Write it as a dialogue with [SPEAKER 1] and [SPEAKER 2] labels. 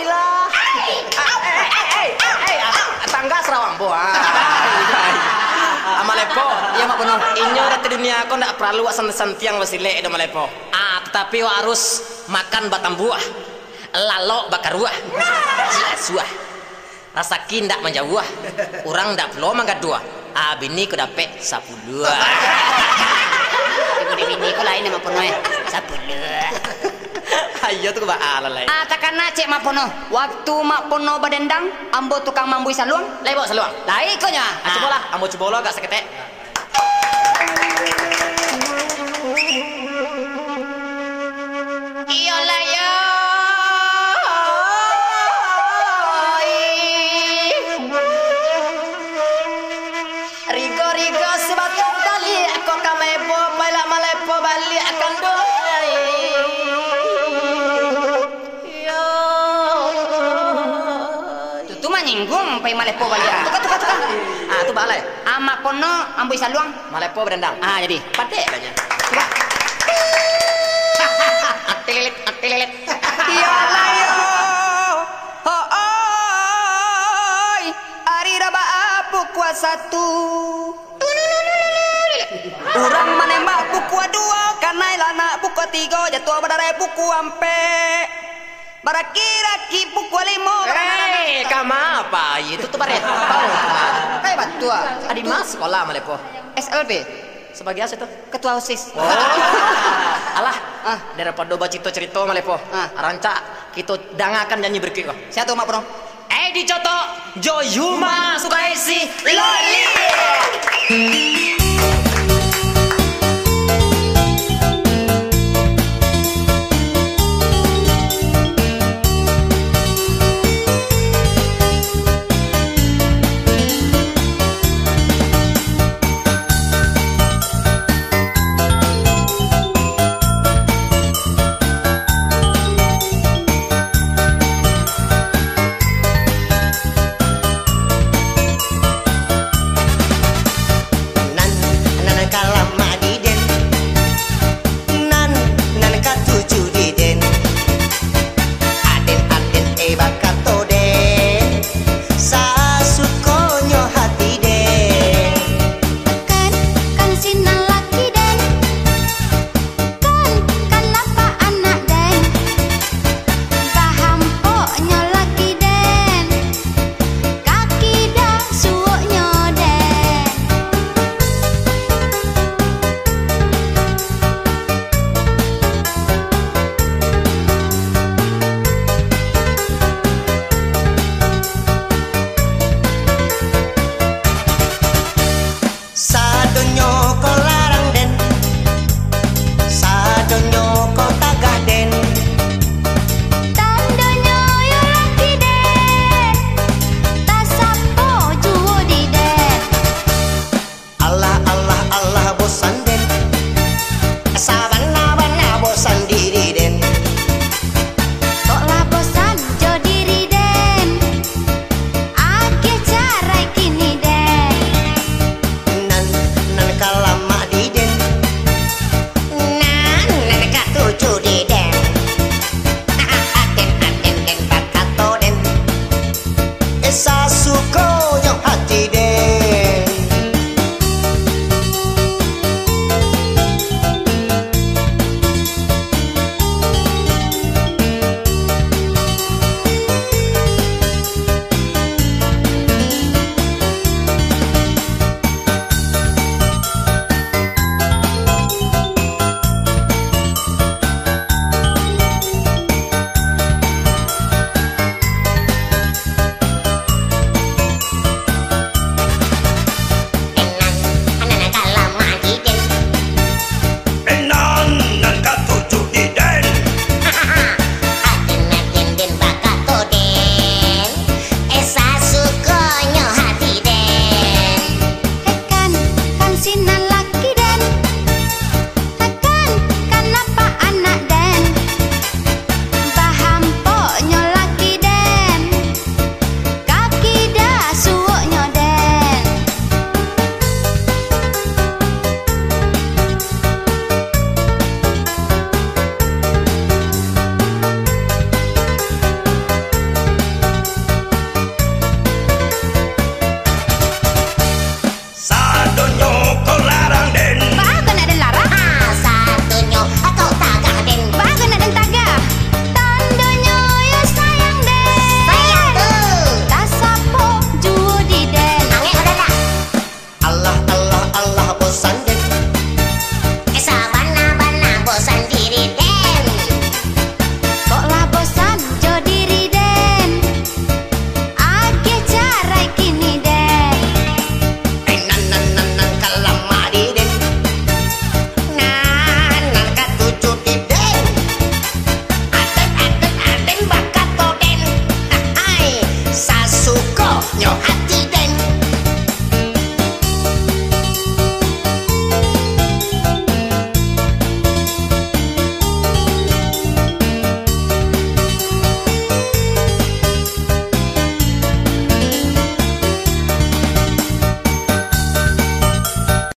[SPEAKER 1] ilah. Eh, eh, eh, eh, tangga Sarawang po. Ah, ya mak penuh. Inyo rata dunia kau ndak perlu wak santiang wasile do Malepo. Ah, tetapi wak harus makan batang buah. Lalo bakar buah. Suah. Rasa kindak menjauh. Orang ndak perlu mangga dua. Ah, bini ku dapet sapuluh.
[SPEAKER 2] Ibu bini ko lain nama puno eh.
[SPEAKER 1] Ayo tuh ba ala lai.
[SPEAKER 2] Ah takkan na cek mak puno. Waktu mak puno badendang, ambo tukang mambui saluang.
[SPEAKER 1] Lebo seluang.
[SPEAKER 2] Lai ko nya.
[SPEAKER 1] Ah, coba lah, ambo coba lo agak seketek.
[SPEAKER 2] Iyo lah yo.
[SPEAKER 1] Rigo rigo sebatang tali Aku kamebo Paila malepo bali akan doi
[SPEAKER 2] pai malepo balik. Tuka tuka tuka.
[SPEAKER 1] Ah tu balai
[SPEAKER 2] Ama kono ambui saluang.
[SPEAKER 1] Malepo berendang
[SPEAKER 2] Ah jadi.
[SPEAKER 1] Padek aja
[SPEAKER 2] Coba.
[SPEAKER 1] Atililit atililit
[SPEAKER 2] Iyo lah yo. Oh oi. Ari raba apu kuasa satu. Orang menembak buku dua karena ilana buku tiga jatuh pada buku ampe. Barakira-ki buku lima.
[SPEAKER 1] Hei kama apa? Itu tuh bare
[SPEAKER 2] Kayak batua.
[SPEAKER 1] Adi mas sekolah malepo.
[SPEAKER 2] SLB.
[SPEAKER 1] Sebagai apa itu?
[SPEAKER 2] Ketua OSIS.
[SPEAKER 1] Oh. Alah.
[SPEAKER 2] Ah.
[SPEAKER 1] Daripada baca cerita malepo.
[SPEAKER 2] Ah.
[SPEAKER 1] Rancak Kita dangakan nyanyi berkik kok.
[SPEAKER 2] Saya tuh mak bro.
[SPEAKER 1] Eh di coto Joyuma Sukaisi Loli sasukonyo